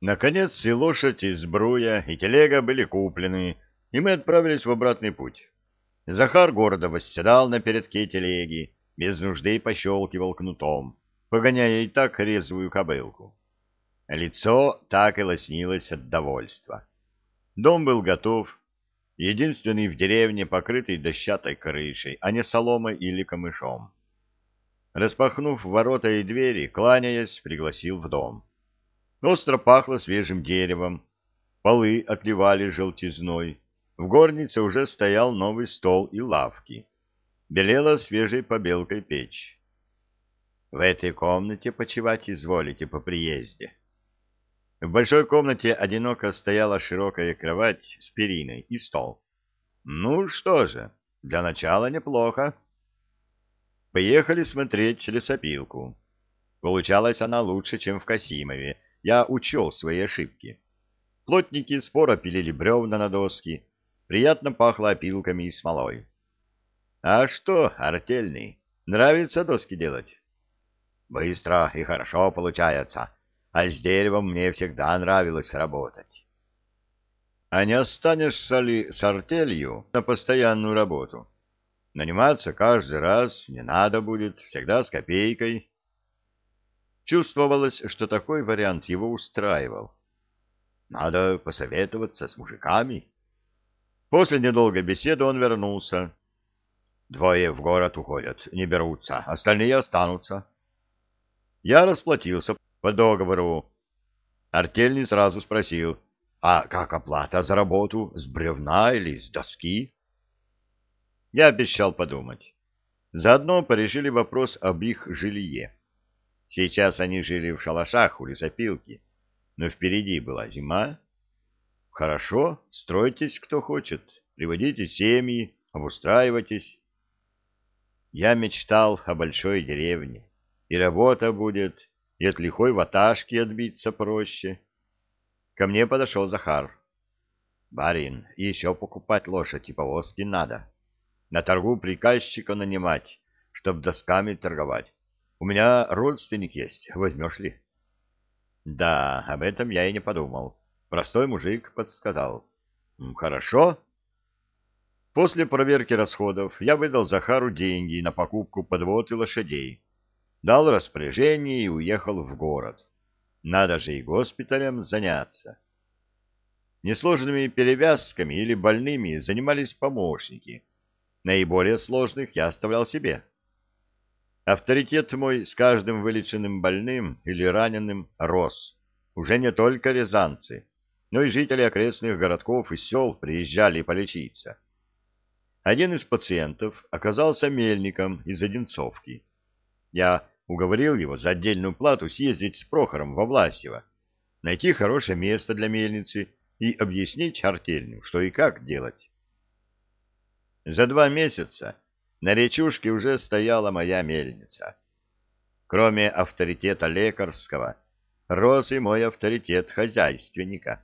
Наконец и лошадь, и сбруя, и телега были куплены, и мы отправились в обратный путь. Захар гордо восседал на передке телеги, без нужды пощелкивал кнутом, погоняя и так резвую кобылку. Лицо так и лоснилось от довольства. Дом был готов, единственный в деревне, покрытый дощатой крышей, а не соломой или камышом. Распахнув ворота и двери, кланяясь, пригласил в дом. Остро пахло свежим деревом, полы отливали желтизной, в горнице уже стоял новый стол и лавки. Белела свежей побелкой печь. В этой комнате почивать изволите по приезде. В большой комнате одиноко стояла широкая кровать с периной и стол. Ну что же, для начала неплохо. Поехали смотреть лесопилку. Получалась она лучше, чем в Касимове, я учел свои ошибки. Плотники споро пилили бревна на доски, приятно пахло опилками и смолой. — А что, артельный, нравится доски делать? — Быстро и хорошо получается, а с деревом мне всегда нравилось работать. — А не останешься ли с артелью на постоянную работу? Наниматься каждый раз не надо будет, всегда с копейкой. Чувствовалось, что такой вариант его устраивал. Надо посоветоваться с мужиками. После недолгой беседы он вернулся. Двое в город уходят, не берутся, остальные останутся. Я расплатился по договору. Артельный сразу спросил, а как оплата за работу, с бревна или с доски? Я обещал подумать. Заодно порешили вопрос об их жилье. Сейчас они жили в шалашах у лесопилки, но впереди была зима. Хорошо, стройтесь, кто хочет, приводите семьи, обустраивайтесь. Я мечтал о большой деревне, и работа будет, и от лихой ваташки отбиться проще. Ко мне подошел Захар. «Барин, еще покупать лошадь и повозки надо. На торгу приказчика нанимать, чтоб досками торговать. У меня родственник есть, возьмешь ли? Да, об этом я и не подумал. Простой мужик подсказал. Хорошо. После проверки расходов я выдал Захару деньги на покупку подвод и лошадей. Дал распоряжение и уехал в город. Надо же и госпиталем заняться. Несложными перевязками или больными занимались помощники. Наиболее сложных я оставлял себе. Авторитет мой с каждым вылеченным больным или раненым рос. Уже не только рязанцы, но и жители окрестных городков и сел приезжали полечиться. Один из пациентов оказался мельником из Одинцовки. Я уговорил его за отдельную плату съездить с Прохором во Власьево, найти хорошее место для мельницы и объяснить артельню, что и как делать. За два месяца на речушке уже стояла моя мельница. Кроме авторитета лекарского, рос и мой авторитет хозяйственника.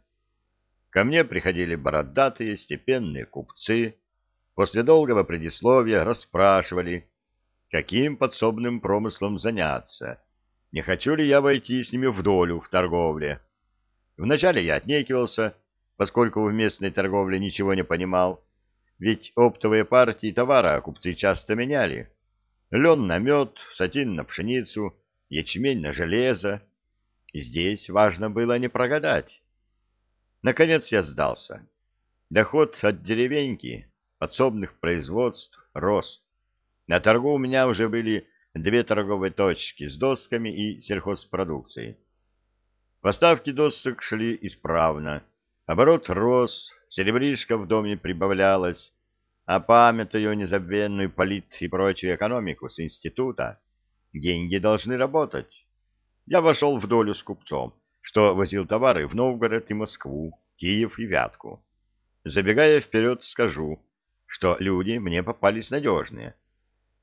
Ко мне приходили бородатые степенные купцы, после долгого предисловия расспрашивали, каким подсобным промыслом заняться, не хочу ли я войти с ними в долю в торговле. Вначале я отнекивался, поскольку в местной торговле ничего не понимал, ведь оптовые партии товара купцы часто меняли. Лен на мед, сатин на пшеницу, ячмень на железо. Здесь важно было не прогадать. Наконец я сдался. Доход от деревеньки, подсобных производств рос. На торгу у меня уже были две торговые точки с досками и сельхозпродукцией. Поставки досок шли исправно, оборот рос, серебришка в доме прибавлялось, а памятаю незабвенную полит и прочую экономику с института, деньги должны работать. Я вошел в долю с купцом, что возил товары в Новгород и Москву, Киев и Вятку. Забегая вперед, скажу, что люди мне попались надежные.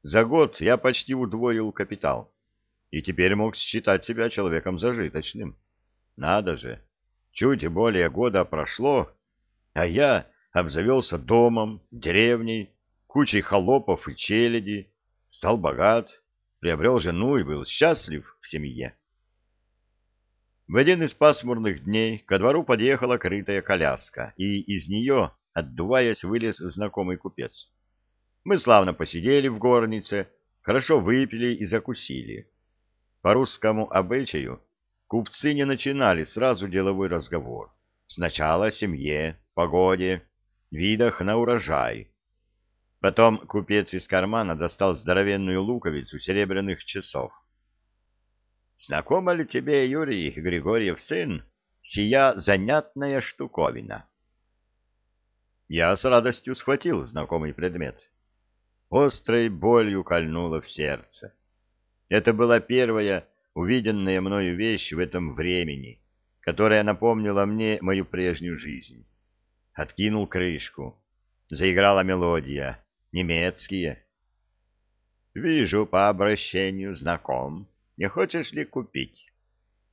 За год я почти удвоил капитал, и теперь мог считать себя человеком зажиточным. Надо же, чуть более года прошло, а я обзавелся домом, деревней, кучей холопов и челяди, стал богат, приобрел жену и был счастлив в семье. В один из пасмурных дней ко двору подъехала крытая коляска, и из нее, отдуваясь, вылез знакомый купец. Мы славно посидели в горнице, хорошо выпили и закусили. По русскому обычаю купцы не начинали сразу деловой разговор. Сначала о семье, погоде, видах на урожай. Потом купец из кармана достал здоровенную луковицу серебряных часов. Знакома ли тебе, Юрий Григорьев сын, сия занятная штуковина? Я с радостью схватил знакомый предмет. Острой болью кольнуло в сердце. Это была первая увиденная мною вещь в этом времени, которая напомнила мне мою прежнюю жизнь. Откинул крышку. Заиграла мелодия. Немецкие. Вижу по обращению знаком не хочешь ли купить?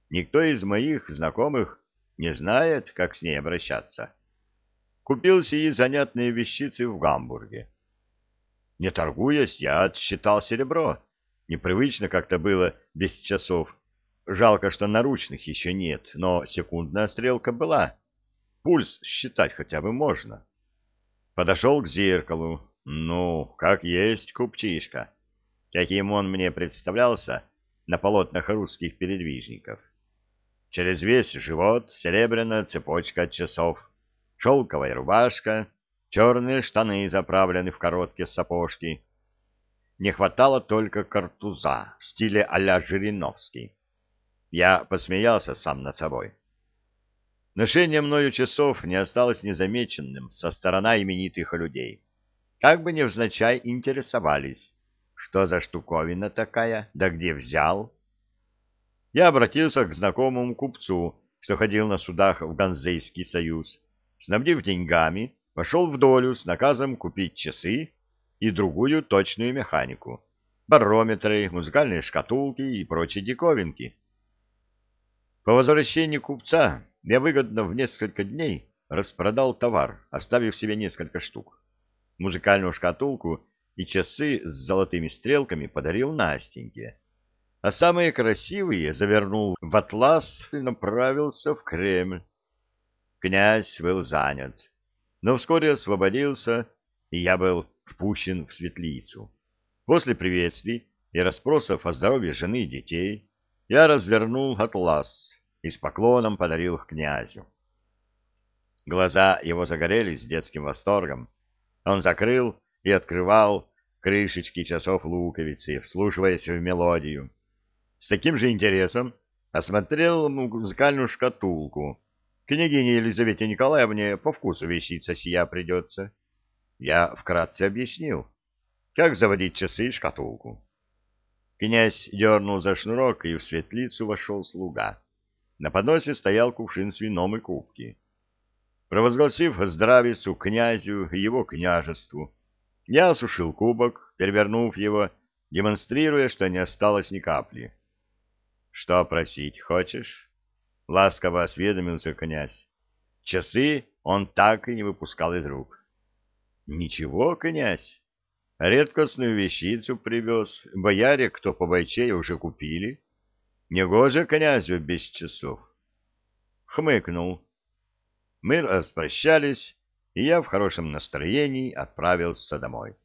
Никто из моих знакомых не знает, как с ней обращаться. Купил сии занятные вещицы в Гамбурге. Не торгуясь, я отсчитал серебро. Непривычно как-то было без часов. Жалко, что наручных еще нет, но секундная стрелка была. Пульс считать хотя бы можно. Подошел к зеркалу. Ну, как есть купчишка. Каким он мне представлялся, на полотнах русских передвижников. Через весь живот серебряная цепочка от часов, шелковая рубашка, черные штаны заправлены в короткие сапожки. Не хватало только картуза в стиле а-ля Жириновский. Я посмеялся сам над собой. Ношение мною часов не осталось незамеченным со стороны именитых людей. Как бы невзначай интересовались, что за штуковина такая? Да где взял? Я обратился к знакомому купцу, что ходил на судах в Ганзейский союз. Снабдив деньгами, пошел в долю с наказом купить часы и другую точную механику, барометры, музыкальные шкатулки и прочие диковинки. По возвращении купца я выгодно в несколько дней распродал товар, оставив себе несколько штук. Музыкальную шкатулку и часы с золотыми стрелками подарил Настеньке. А самые красивые завернул в атлас и направился в Кремль. Князь был занят, но вскоре освободился, и я был впущен в светлицу. После приветствий и расспросов о здоровье жены и детей я развернул атлас и с поклоном подарил их князю. Глаза его загорелись детским восторгом. Он закрыл и открывал крышечки часов луковицы, вслушиваясь в мелодию. С таким же интересом осмотрел музыкальную шкатулку. Княгине Елизавете Николаевне по вкусу вещица сия придется. Я вкратце объяснил, как заводить часы и шкатулку. Князь дернул за шнурок, и в светлицу вошел слуга. На подносе стоял кувшин с вином и кубки. Провозгласив здравицу князю и его княжеству, я осушил кубок, перевернув его, демонстрируя, что не осталось ни капли. — Что просить хочешь? — ласково осведомился князь. Часы он так и не выпускал из рук. — Ничего, князь. Редкостную вещицу привез. Бояре, кто по бойчее, уже купили. Негоже князю без часов. Хмыкнул. Мы распрощались, и я в хорошем настроении отправился домой.